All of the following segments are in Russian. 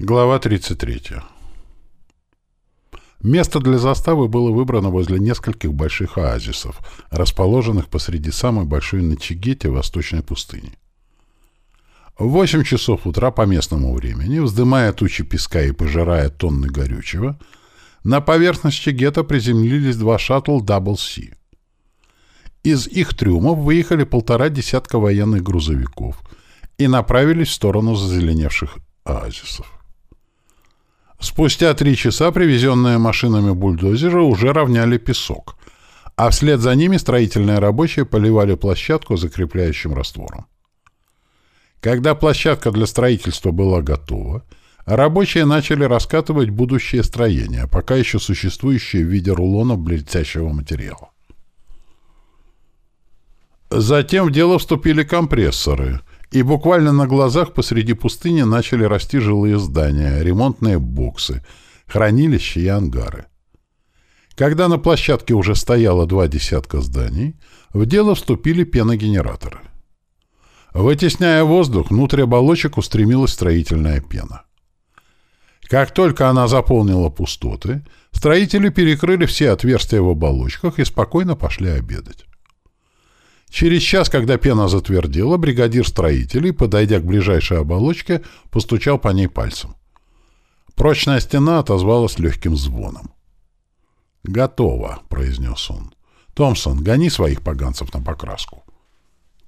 Глава 33. Место для заставы было выбрано возле нескольких больших оазисов, расположенных посреди самой большой на Чигете восточной пустыни. В 8 часов утра по местному времени, вздымая тучи песка и пожирая тонны горючего, на поверхность Чигета приземлились два шаттл Double C. Из их трюмов выехали полтора десятка военных грузовиков и направились в сторону зазеленевших оазисов. Спустя три часа привезенные машинами бульдозеры уже равняли песок, а вслед за ними строительные рабочие поливали площадку закрепляющим раствором. Когда площадка для строительства была готова, рабочие начали раскатывать будущее строение, пока еще существующее в виде рулонов блестящего материала. Затем в дело вступили компрессоры, и буквально на глазах посреди пустыни начали расти жилые здания, ремонтные боксы, хранилища и ангары. Когда на площадке уже стояло два десятка зданий, в дело вступили пеногенераторы. Вытесняя воздух, внутрь оболочек устремилась строительная пена. Как только она заполнила пустоты, строители перекрыли все отверстия в оболочках и спокойно пошли обедать. Через час, когда пена затвердела, бригадир строителей, подойдя к ближайшей оболочке, постучал по ней пальцем. Прочная стена отозвалась легким звоном. «Готово», — произнес он. «Томпсон, гони своих поганцев на покраску».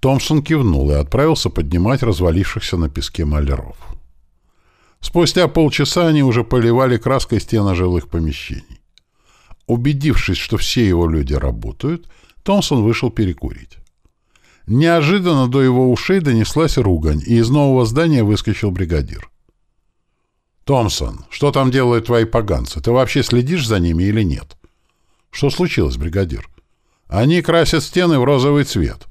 Томпсон кивнул и отправился поднимать развалившихся на песке маляров. Спустя полчаса они уже поливали краской стены жилых помещений. Убедившись, что все его люди работают, Томпсон вышел перекурить. Неожиданно до его ушей донеслась ругань, и из нового здания выскочил бригадир. «Томпсон, что там делают твои поганцы? Ты вообще следишь за ними или нет?» «Что случилось, бригадир?» «Они красят стены в розовый цвет».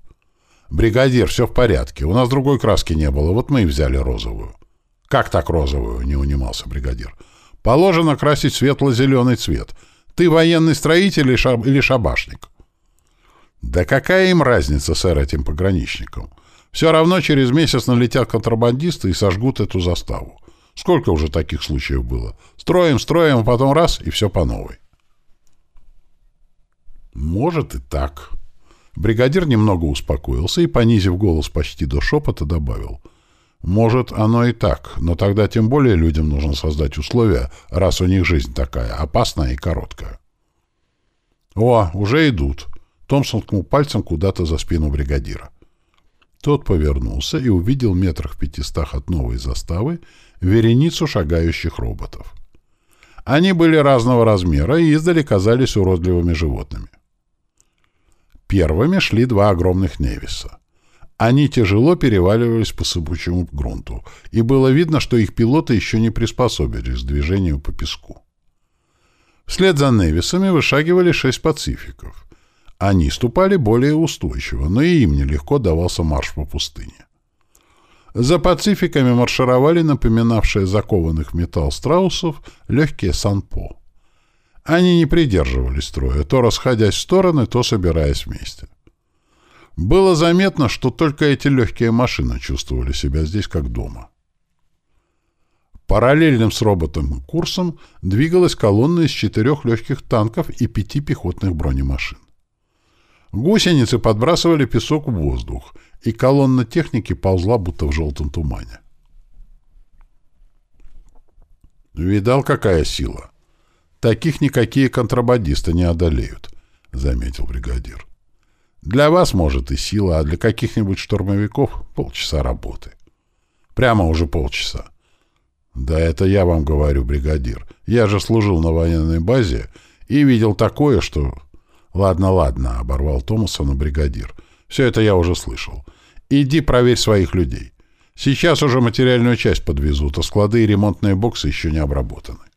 «Бригадир, все в порядке. У нас другой краски не было, вот мы и взяли розовую». «Как так розовую?» — не унимался бригадир. «Положено красить светло-зеленый цвет. Ты военный строитель или шабашник?» Да какая им разница, сэр, этим пограничникам? Все равно через месяц налетят контрабандисты и сожгут эту заставу. Сколько уже таких случаев было? Строим, строим, а потом раз, и все по новой. Может и так. Бригадир немного успокоился и, понизив голос почти до шепота, добавил. Может, оно и так, но тогда тем более людям нужно создать условия, раз у них жизнь такая, опасная и короткая. О, уже идут. Томпсон ткнул пальцем куда-то за спину бригадира. Тот повернулся и увидел метрах в пятистах от новой заставы вереницу шагающих роботов. Они были разного размера и издали казались уродливыми животными. Первыми шли два огромных Невиса. Они тяжело переваливались по сыпучему грунту, и было видно, что их пилоты еще не приспособились к движению по песку. Вслед за Невисами вышагивали шесть пацификов — они ступали более устойчиво, но и им нелегко давался марш по пустыне. За пацификами маршировали напоминавшие закованных металл страусов легкие санпо. Они не придерживались строя, то расходясь в стороны, то собираясь вместе. Было заметно, что только эти легкие машины чувствовали себя здесь как дома. Параллельным с роботом курсом двигалась колонна из четырех легких танков и пяти пехотных бронемашин. Гусеницы подбрасывали песок в воздух, и колонна техники ползла, будто в желтом тумане. «Видал, какая сила? Таких никакие контрабандисты не одолеют», — заметил бригадир. «Для вас, может, и сила, а для каких-нибудь штурмовиков — полчаса работы. Прямо уже полчаса. Да это я вам говорю, бригадир. Я же служил на военной базе и видел такое, что «Ладно, ладно», — оборвал Томасона бригадир. «Все это я уже слышал. Иди проверь своих людей. Сейчас уже материальную часть подвезут, а склады и ремонтные боксы еще не обработаны».